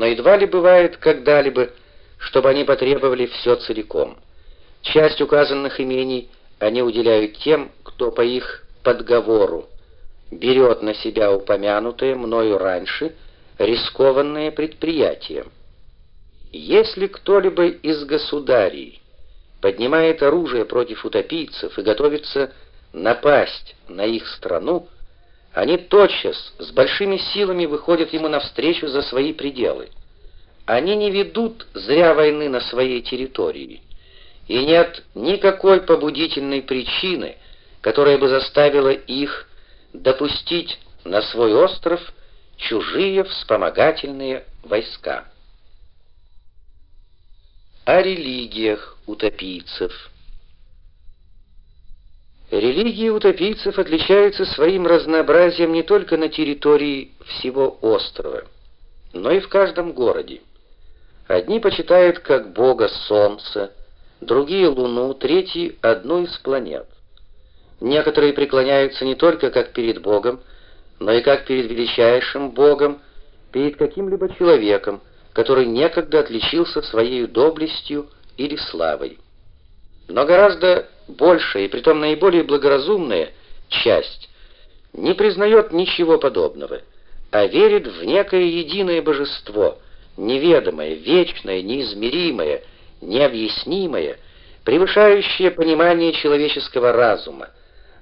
но едва ли бывает когда-либо, чтобы они потребовали все целиком. Часть указанных имений они уделяют тем, кто по их подговору берет на себя упомянутое мною раньше рискованное предприятие. Если кто-либо из государей поднимает оружие против утопийцев и готовится напасть на их страну, они тотчас с большими силами выходят ему навстречу за свои пределы. Они не ведут зря войны на своей территории, и нет никакой побудительной причины, которая бы заставила их допустить на свой остров чужие вспомогательные войска. О религиях утопийцев Религии утопийцев отличаются своим разнообразием не только на территории всего острова, но и в каждом городе. Одни почитают как бога солнца, другие — луну, третьи — одну из планет. Некоторые преклоняются не только как перед богом, но и как перед величайшим богом, перед каким-либо человеком, который некогда отличился своей доблестью или славой. Но гораздо большая и притом наиболее благоразумная часть не признает ничего подобного, а верит в некое единое божество, неведомое, вечное, неизмеримое, необъяснимое, превышающее понимание человеческого разума,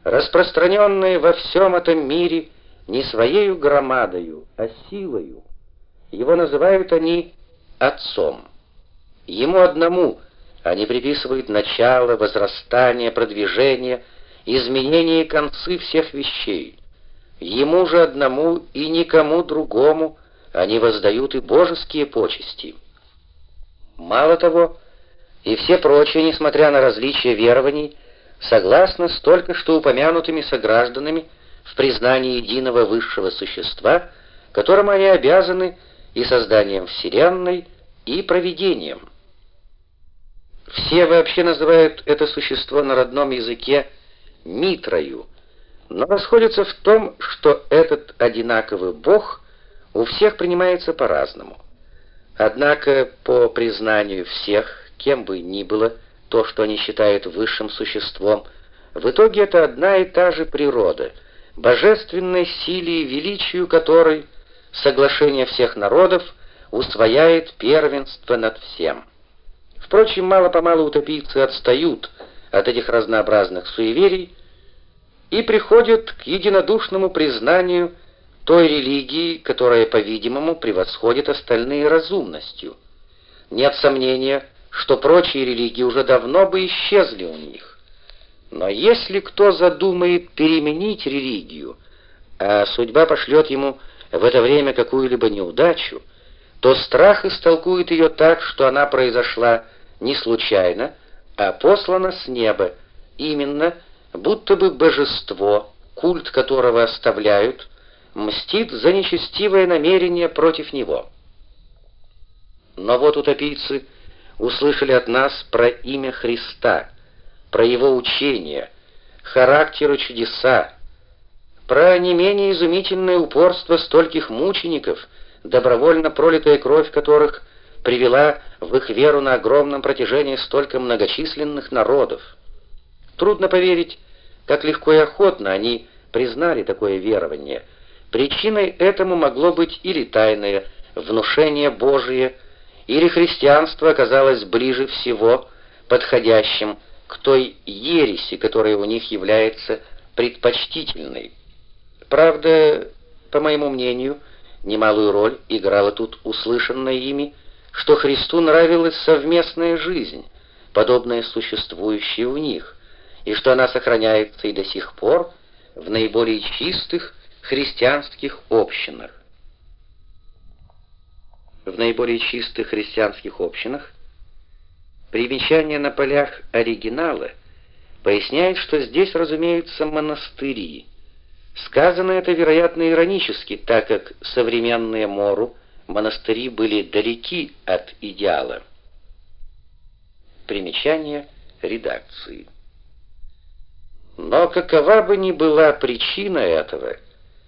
распространенное во всем этом мире не своею громадою, а силою. Его называют они Отцом. Ему одному – они приписывают начало, возрастание, продвижение, изменение и концы всех вещей. Ему же одному и никому другому они воздают и божеские почести. Мало того, и все прочие, несмотря на различия верований, согласны с только что упомянутыми согражданами в признании единого высшего существа, которому они обязаны и созданием Вселенной, и провидением. Все вообще называют это существо на родном языке Митрою, но расходятся в том, что этот одинаковый бог у всех принимается по-разному. Однако, по признанию всех, кем бы ни было, то, что они считают высшим существом, в итоге это одна и та же природа, божественной силе и величию которой соглашение всех народов усвояет первенство над всем. Впрочем, мало-помалу утопийцы отстают от этих разнообразных суеверий и приходят к единодушному признанию той религии, которая, по-видимому, превосходит остальные разумностью. Нет сомнения, что прочие религии уже давно бы исчезли у них. Но если кто задумает переменить религию, а судьба пошлет ему в это время какую-либо неудачу, то страх истолкует ее так, что она произошла не случайно, а послано с неба, именно, будто бы божество, культ которого оставляют, мстит за нечестивое намерение против него. Но вот утопийцы услышали от нас про имя Христа, про его учение, характер и чудеса, про не менее изумительное упорство стольких мучеников, добровольно пролитая кровь которых привела в их веру на огромном протяжении столько многочисленных народов. Трудно поверить, как легко и охотно они признали такое верование. Причиной этому могло быть или тайное внушение Божие, или христианство оказалось ближе всего подходящим к той ереси, которая у них является предпочтительной. Правда, по моему мнению, немалую роль играла тут услышанное ими что Христу нравилась совместная жизнь, подобная существующей у них, и что она сохраняется и до сих пор в наиболее чистых христианских общинах. В наиболее чистых христианских общинах примечание на полях оригинала поясняет, что здесь разумеются монастыри. Сказано это, вероятно, иронически, так как современные Мору – монастыри были далеки от идеала. Примечание редакции. Но какова бы ни была причина этого,